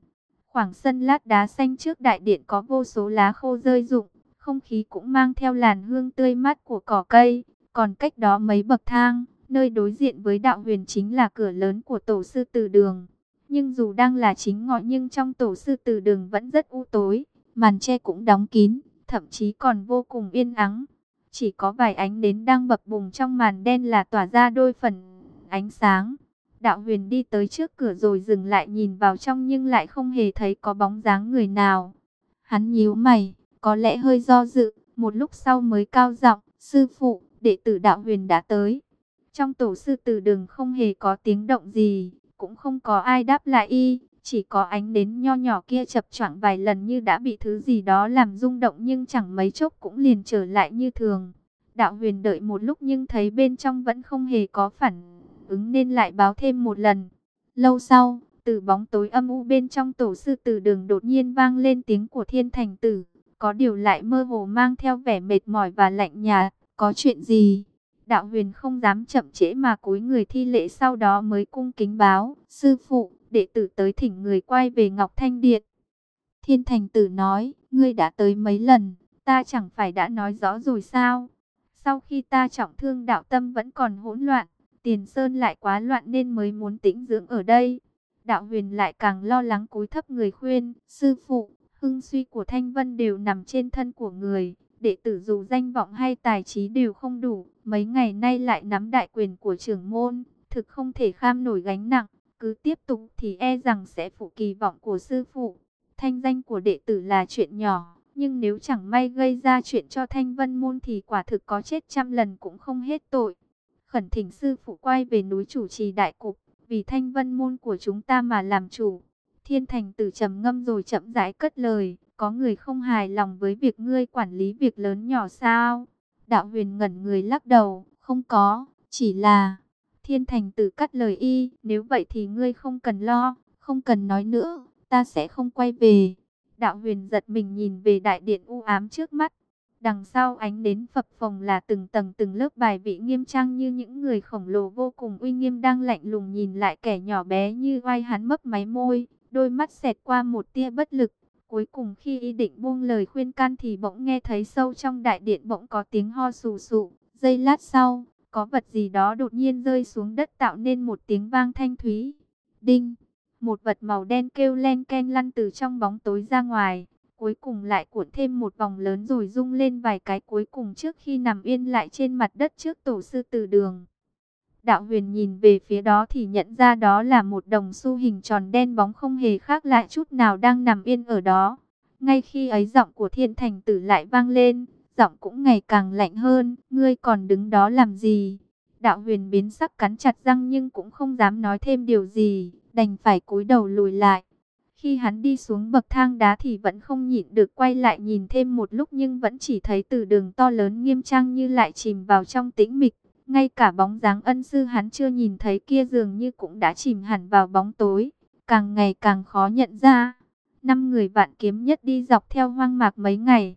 A: Khoảng sân lát đá xanh trước đại điện có vô số lá khô rơi rụng, không khí cũng mang theo làn hương tươi mát của cỏ cây. Còn cách đó mấy bậc thang, nơi đối diện với đạo huyền chính là cửa lớn của tổ sư từ đường. Nhưng dù đang là chính ngọ nhưng trong tổ sư từ đường vẫn rất u tối, màn tre cũng đóng kín, thậm chí còn vô cùng yên ắng. Chỉ có vài ánh đến đang bập bùng trong màn đen là tỏa ra đôi phần ánh sáng. Đạo huyền đi tới trước cửa rồi dừng lại nhìn vào trong nhưng lại không hề thấy có bóng dáng người nào. Hắn nhíu mày, có lẽ hơi do dự, một lúc sau mới cao giọng, sư phụ, đệ tử đạo huyền đã tới. Trong tổ sư tử đường không hề có tiếng động gì, cũng không có ai đáp lại y, chỉ có ánh đến nho nhỏ kia chập choạng vài lần như đã bị thứ gì đó làm rung động nhưng chẳng mấy chốc cũng liền trở lại như thường. Đạo huyền đợi một lúc nhưng thấy bên trong vẫn không hề có phản ứng nên lại báo thêm một lần. Lâu sau, từ bóng tối âm u bên trong tổ sư từ đường đột nhiên vang lên tiếng của thiên thành tử. Có điều lại mơ hồ mang theo vẻ mệt mỏi và lạnh nhạt. Có chuyện gì? Đạo huyền không dám chậm trễ mà cúi người thi lễ sau đó mới cung kính báo. Sư phụ, đệ tử tới thỉnh người quay về Ngọc Thanh Điện. Thiên thành tử nói, ngươi đã tới mấy lần, ta chẳng phải đã nói rõ rồi sao? Sau khi ta trọng thương đạo tâm vẫn còn hỗn loạn, tiền sơn lại quá loạn nên mới muốn tĩnh dưỡng ở đây. Đạo huyền lại càng lo lắng cúi thấp người khuyên, sư phụ, hưng suy của Thanh Vân đều nằm trên thân của người. Đệ tử dù danh vọng hay tài trí đều không đủ, mấy ngày nay lại nắm đại quyền của trưởng môn, thực không thể kham nổi gánh nặng. Cứ tiếp tục thì e rằng sẽ phụ kỳ vọng của sư phụ. Thanh danh của đệ tử là chuyện nhỏ, nhưng nếu chẳng may gây ra chuyện cho Thanh Vân Môn thì quả thực có chết trăm lần cũng không hết tội. Khẩn thỉnh sư phụ quay về núi chủ trì đại cục, vì Thanh Vân Môn của chúng ta mà làm chủ. Thiên thành tử trầm ngâm rồi chậm rãi cất lời, có người không hài lòng với việc ngươi quản lý việc lớn nhỏ sao? Đạo huyền ngẩn người lắc đầu, không có, chỉ là... Thiên thành tử cắt lời y, nếu vậy thì ngươi không cần lo, không cần nói nữa, ta sẽ không quay về. Đạo huyền giật mình nhìn về đại điện u ám trước mắt. Đằng sau ánh đến phập phồng là từng tầng từng lớp bài vị nghiêm trang như những người khổng lồ vô cùng uy nghiêm đang lạnh lùng nhìn lại kẻ nhỏ bé như oai hắn mấp máy môi, đôi mắt xẹt qua một tia bất lực. Cuối cùng khi y định buông lời khuyên can thì bỗng nghe thấy sâu trong đại điện bỗng có tiếng ho sù sụ. Giây lát sau, có vật gì đó đột nhiên rơi xuống đất tạo nên một tiếng vang thanh thúy. Đinh! Một vật màu đen kêu len ken lăn từ trong bóng tối ra ngoài. Cuối cùng lại cuộn thêm một vòng lớn rồi rung lên vài cái cuối cùng trước khi nằm yên lại trên mặt đất trước tổ sư tử đường. Đạo huyền nhìn về phía đó thì nhận ra đó là một đồng xu hình tròn đen bóng không hề khác lại chút nào đang nằm yên ở đó. Ngay khi ấy giọng của thiên thành tử lại vang lên, giọng cũng ngày càng lạnh hơn, ngươi còn đứng đó làm gì? Đạo huyền biến sắc cắn chặt răng nhưng cũng không dám nói thêm điều gì, đành phải cúi đầu lùi lại. Khi hắn đi xuống bậc thang đá thì vẫn không nhịn được quay lại nhìn thêm một lúc nhưng vẫn chỉ thấy từ đường to lớn nghiêm trang như lại chìm vào trong tĩnh mịch. Ngay cả bóng dáng ân sư hắn chưa nhìn thấy kia dường như cũng đã chìm hẳn vào bóng tối, càng ngày càng khó nhận ra. Năm người vạn kiếm nhất đi dọc theo hoang mạc mấy ngày.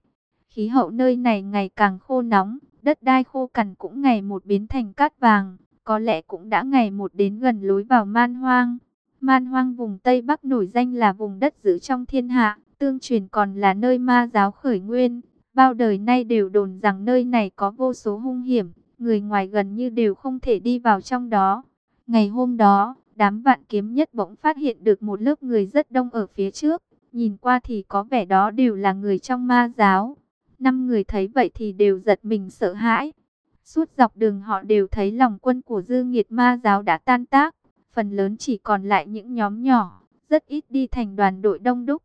A: Khí hậu nơi này ngày càng khô nóng, đất đai khô cằn cũng ngày một biến thành cát vàng, có lẽ cũng đã ngày một đến gần lối vào man hoang. Man hoang vùng Tây Bắc nổi danh là vùng đất giữ trong thiên hạ, tương truyền còn là nơi ma giáo khởi nguyên. Bao đời nay đều đồn rằng nơi này có vô số hung hiểm, người ngoài gần như đều không thể đi vào trong đó. Ngày hôm đó, đám vạn kiếm nhất bỗng phát hiện được một lớp người rất đông ở phía trước. Nhìn qua thì có vẻ đó đều là người trong ma giáo. Năm người thấy vậy thì đều giật mình sợ hãi. Suốt dọc đường họ đều thấy lòng quân của dư nghiệt ma giáo đã tan tác. Phần lớn chỉ còn lại những nhóm nhỏ, rất ít đi thành đoàn đội đông đúc.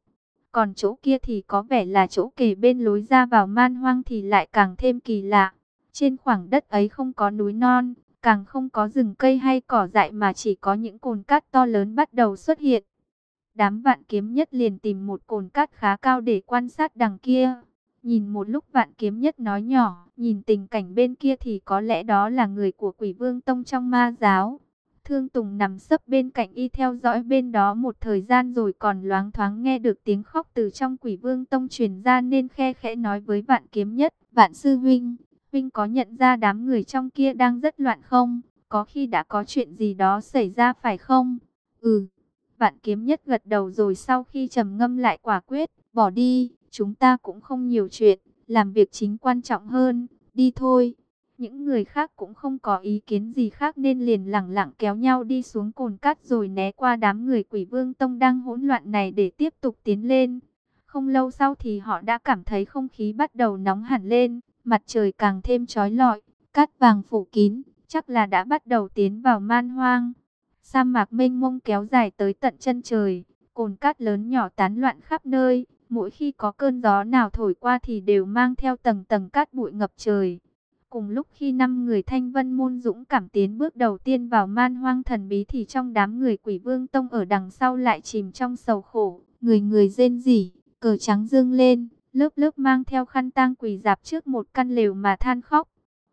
A: Còn chỗ kia thì có vẻ là chỗ kề bên lối ra vào man hoang thì lại càng thêm kỳ lạ. Trên khoảng đất ấy không có núi non, càng không có rừng cây hay cỏ dại mà chỉ có những cồn cát to lớn bắt đầu xuất hiện. Đám vạn kiếm nhất liền tìm một cồn cát khá cao để quan sát đằng kia. Nhìn một lúc vạn kiếm nhất nói nhỏ, nhìn tình cảnh bên kia thì có lẽ đó là người của quỷ vương tông trong ma giáo. Thương Tùng nằm sấp bên cạnh y theo dõi bên đó một thời gian rồi còn loáng thoáng nghe được tiếng khóc từ trong quỷ vương tông truyền ra nên khe khẽ nói với vạn kiếm nhất. Vạn sư huynh, huynh có nhận ra đám người trong kia đang rất loạn không? Có khi đã có chuyện gì đó xảy ra phải không? Ừ, vạn kiếm nhất gật đầu rồi sau khi trầm ngâm lại quả quyết, bỏ đi, chúng ta cũng không nhiều chuyện, làm việc chính quan trọng hơn, đi thôi. Những người khác cũng không có ý kiến gì khác nên liền lẳng lặng kéo nhau đi xuống cồn cát rồi né qua đám người quỷ vương tông đang hỗn loạn này để tiếp tục tiến lên. Không lâu sau thì họ đã cảm thấy không khí bắt đầu nóng hẳn lên, mặt trời càng thêm trói lọi, cát vàng phủ kín, chắc là đã bắt đầu tiến vào man hoang. Sa mạc mênh mông kéo dài tới tận chân trời, cồn cát lớn nhỏ tán loạn khắp nơi, mỗi khi có cơn gió nào thổi qua thì đều mang theo tầng tầng cát bụi ngập trời. Cùng lúc khi năm người thanh vân môn dũng cảm tiến bước đầu tiên vào man hoang thần bí thì trong đám người quỷ vương tông ở đằng sau lại chìm trong sầu khổ. Người người rên rỉ, cờ trắng dương lên, lớp lớp mang theo khăn tang quỳ dạp trước một căn lều mà than khóc.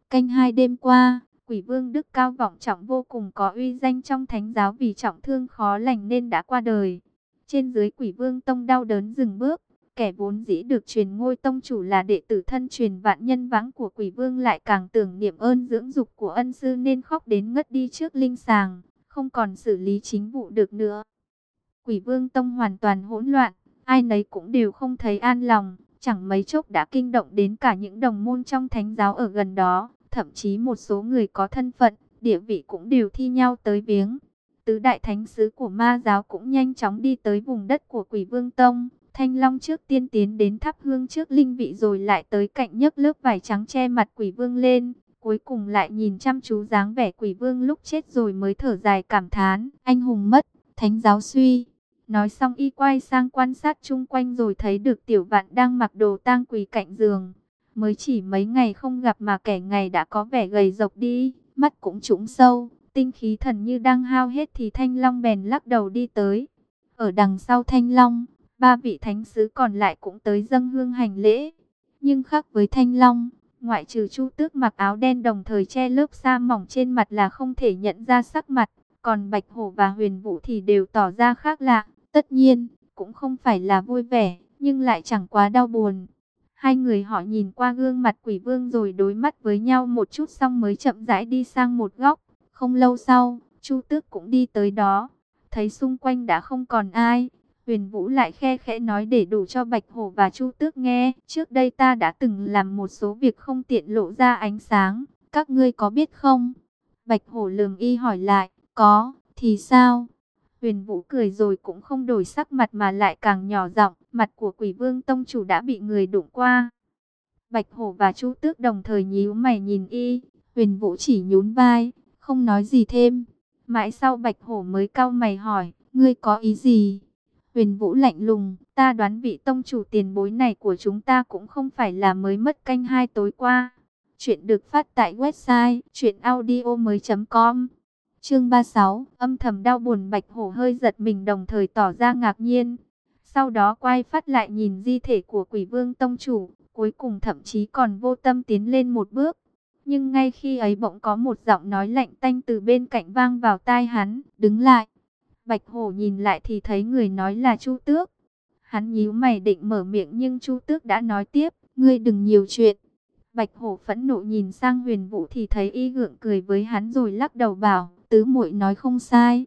A: Canh hai đêm qua, quỷ vương đức cao vọng trọng vô cùng có uy danh trong thánh giáo vì trọng thương khó lành nên đã qua đời. Trên dưới quỷ vương tông đau đớn dừng bước, kẻ vốn dĩ được truyền ngôi tông chủ là đệ tử thân truyền vạn nhân vắng của quỷ vương lại càng tưởng niệm ơn dưỡng dục của ân sư nên khóc đến ngất đi trước linh sàng, không còn xử lý chính vụ được nữa. Quỷ vương tông hoàn toàn hỗn loạn, ai nấy cũng đều không thấy an lòng, chẳng mấy chốc đã kinh động đến cả những đồng môn trong thánh giáo ở gần đó, thậm chí một số người có thân phận, địa vị cũng đều thi nhau tới viếng. Tứ đại thánh sứ của ma giáo cũng nhanh chóng đi tới vùng đất của quỷ vương tông, Thanh Long trước tiên tiến đến thắp hương trước linh vị rồi lại tới cạnh nhấc lớp vải trắng che mặt quỷ vương lên. Cuối cùng lại nhìn chăm chú dáng vẻ quỷ vương lúc chết rồi mới thở dài cảm thán. Anh hùng mất, thánh giáo suy. Nói xong y quay sang quan sát chung quanh rồi thấy được tiểu vạn đang mặc đồ tang quỳ cạnh giường. Mới chỉ mấy ngày không gặp mà kẻ ngày đã có vẻ gầy rộc đi, mắt cũng trũng sâu, tinh khí thần như đang hao hết thì Thanh Long bèn lắc đầu đi tới. Ở đằng sau Thanh Long, ba vị thánh sứ còn lại cũng tới dâng hương hành lễ. Nhưng khác với Thanh Long, ngoại trừ Chu Tước mặc áo đen đồng thời che lớp sa mỏng trên mặt là không thể nhận ra sắc mặt, còn Bạch Hổ và Huyền Vũ thì đều tỏ ra khác lạ. Tất nhiên, cũng không phải là vui vẻ, nhưng lại chẳng quá đau buồn. Hai người họ nhìn qua gương mặt quỷ vương rồi đối mắt với nhau một chút xong mới chậm rãi đi sang một góc. Không lâu sau, Chu Tước cũng đi tới đó. Thấy xung quanh đã không còn ai, Huyền Vũ lại khe khẽ nói để đủ cho Bạch Hổ và Chu Tước nghe. Trước đây ta đã từng làm một số việc không tiện lộ ra ánh sáng. Các ngươi có biết không? Bạch Hổ lườm y hỏi lại. Có, thì sao? Huyền Vũ cười rồi cũng không đổi sắc mặt mà lại càng nhỏ giọng. Mặt của quỷ vương tông chủ đã bị người đụng qua. Bạch Hổ và Chu Tước đồng thời nhíu mày nhìn y. Huyền Vũ chỉ nhún vai, không nói gì thêm. Mãi sau Bạch Hổ mới cau mày hỏi, ngươi có ý gì? Huyền Vũ lạnh lùng, ta đoán vị tông chủ tiền bối này của chúng ta cũng không phải là mới mất canh hai tối qua. Chuyện được phát tại website chuyenaudio.com Chương 36, âm thầm đau buồn Bạch Hổ hơi giật mình đồng thời tỏ ra ngạc nhiên. Sau đó quay phát lại nhìn di thể của quỷ vương tông chủ, cuối cùng thậm chí còn vô tâm tiến lên một bước. Nhưng ngay khi ấy bỗng có một giọng nói lạnh tanh từ bên cạnh vang vào tai hắn, đứng lại. Bạch Hổ nhìn lại thì thấy người nói là Chu Tước. Hắn nhíu mày định mở miệng nhưng Chu Tước đã nói tiếp, ngươi đừng nhiều chuyện. Bạch Hổ phẫn nộ nhìn sang Huyền Vũ thì thấy y gượng cười với hắn rồi lắc đầu bảo, tứ muội nói không sai.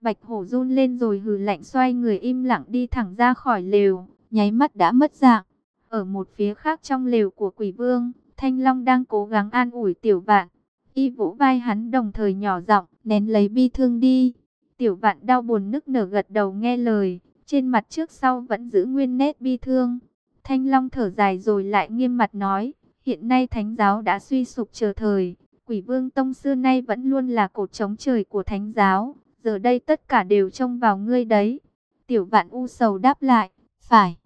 A: Bạch Hổ run lên rồi hừ lạnh xoay người im lặng đi thẳng ra khỏi lều, nháy mắt đã mất dạng. Ở một phía khác trong lều của Quỷ Vương, Thanh Long đang cố gắng an ủi tiểu vạn. Y vỗ vai hắn đồng thời nhỏ giọng, nén lấy bi thương đi. Tiểu vạn đau buồn nức nở gật đầu nghe lời, trên mặt trước sau vẫn giữ nguyên nét bi thương. Thanh Long thở dài rồi lại nghiêm mặt nói, hiện nay thánh giáo đã suy sụp chờ thời, quỷ vương tông xưa nay vẫn luôn là cột chống trời của thánh giáo, giờ đây tất cả đều trông vào ngươi đấy. Tiểu vạn u sầu đáp lại, phải.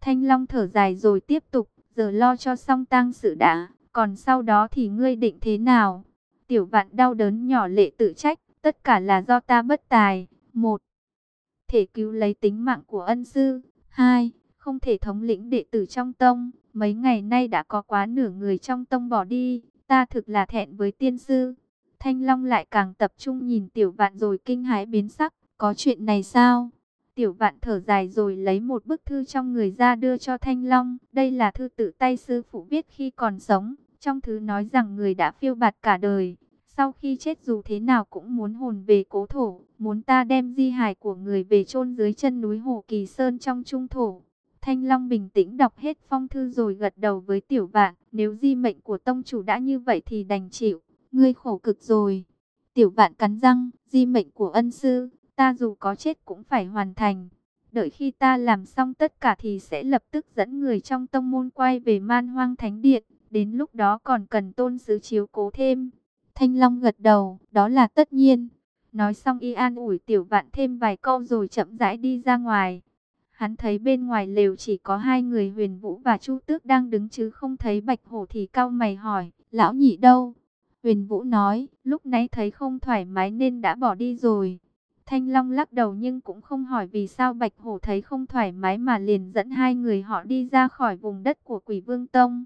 A: Thanh Long thở dài rồi tiếp tục, giờ lo cho xong tang sự đã, còn sau đó thì ngươi định thế nào? Tiểu vạn đau đớn nhỏ lệ tự trách, Tất cả là do ta bất tài. Một, thể cứu lấy tính mạng của ân sư. Hai, không thể thống lĩnh đệ tử trong tông. Mấy ngày nay đã có quá nửa người trong tông bỏ đi. Ta thực là thẹn với tiên sư. Thanh Long lại càng tập trung nhìn tiểu vạn rồi kinh hãi biến sắc. Có chuyện này sao? Tiểu vạn thở dài rồi lấy một bức thư trong người ra đưa cho Thanh Long. Đây là thư tự tay sư phụ viết khi còn sống. Trong thư nói rằng người đã phiêu bạt cả đời, sau khi chết dù thế nào cũng muốn hồn về cố thổ, muốn ta đem di hài của người về chôn dưới chân núi Hồ Kỳ Sơn trong trung thổ. Thanh Long bình tĩnh đọc hết phong thư rồi gật đầu với tiểu vạn, nếu di mệnh của tông chủ đã như vậy thì đành chịu, ngươi khổ cực rồi. Tiểu vạn cắn răng, di mệnh của ân sư, ta dù có chết cũng phải hoàn thành. Đợi khi ta làm xong tất cả thì sẽ lập tức dẫn người trong tông môn quay về man hoang thánh điện, đến lúc đó còn cần tôn sứ chiếu cố thêm. Thanh Long gật đầu, đó là tất nhiên. Nói xong y an ủi tiểu vạn thêm vài câu rồi chậm rãi đi ra ngoài. Hắn thấy bên ngoài lều chỉ có hai người huyền vũ và chu tước đang đứng chứ không thấy bạch hổ thì cao mày hỏi. lão nhị đâu? Huyền Vũ nói, lúc nãy thấy không thoải mái nên đã bỏ đi rồi. Thanh Long lắc đầu nhưng cũng không hỏi vì sao Bạch Hổ thấy không thoải mái mà liền dẫn hai người họ đi ra khỏi vùng đất của Quỷ Vương Tông.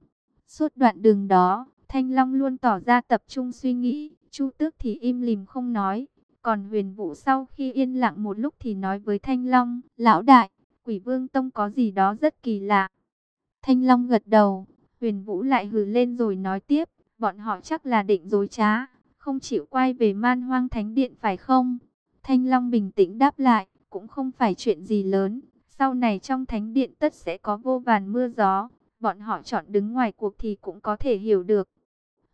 A: Suốt đoạn đường đó, Thanh Long luôn tỏ ra tập trung suy nghĩ, Chu Tước thì im lìm không nói. Còn huyền vũ sau khi yên lặng một lúc thì nói với Thanh Long, Lão đại, quỷ vương tông có gì đó rất kỳ lạ. Thanh Long gật đầu, huyền vũ lại hừ lên rồi nói tiếp, bọn họ chắc là định dối trá, không chịu quay về man hoang thánh điện phải không? Thanh Long bình tĩnh đáp lại, cũng không phải chuyện gì lớn, sau này trong thánh điện tất sẽ có vô vàn mưa gió, bọn họ chọn đứng ngoài cuộc thì cũng có thể hiểu được.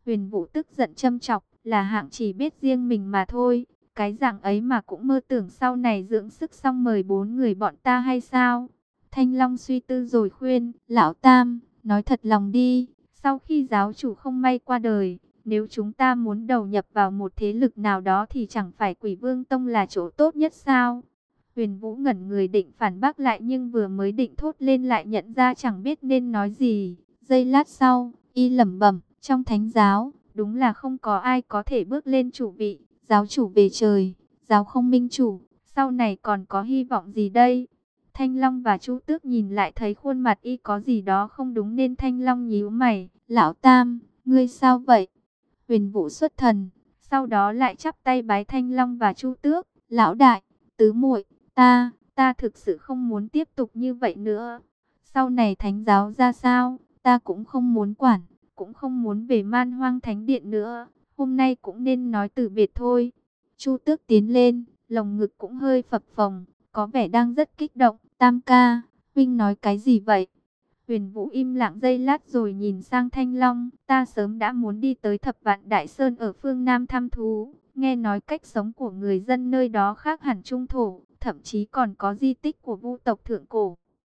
A: Huyền Vũ tức giận châm chọc, là hạng chỉ biết riêng mình mà thôi, cái dạng ấy mà cũng mơ tưởng sau này dưỡng sức xong mời bốn người bọn ta hay sao? Thanh Long suy tư rồi khuyên, lão Tam, nói thật lòng đi, sau khi giáo chủ không may qua đời, nếu chúng ta muốn đầu nhập vào một thế lực nào đó thì chẳng phải quỷ vương tông là chỗ tốt nhất sao? Huyền Vũ ngẩn người định phản bác lại nhưng vừa mới định thốt lên lại nhận ra chẳng biết nên nói gì. Giây lát sau, y lẩm bẩm, trong thánh giáo, đúng là không có ai có thể bước lên chủ vị, giáo chủ về trời, giáo không minh chủ, sau này còn có hy vọng gì đây? Thanh Long và Chu Tước nhìn lại thấy khuôn mặt y có gì đó không đúng nên Thanh Long nhíu mày, lão Tam, ngươi sao vậy? Huyền Vũ xuất thần, sau đó lại chắp tay bái Thanh Long và Chu Tước, lão đại, tứ muội, ta, ta thực sự không muốn tiếp tục như vậy nữa. Sau này thánh giáo ra sao, ta cũng không muốn quản, cũng không muốn về man hoang thánh điện nữa. Hôm nay cũng nên nói từ biệt thôi. Chu tước tiến lên, lồng ngực cũng hơi phập phồng, có vẻ đang rất kích động. Tam ca, huynh nói cái gì vậy? Huyền Vũ im lặng giây lát rồi nhìn sang Thanh Long. Ta sớm đã muốn đi tới thập vạn Đại Sơn ở phương Nam thăm thú. Nghe nói cách sống của người dân nơi đó khác hẳn trung thổ, thậm chí còn có di tích của vu tộc thượng cổ.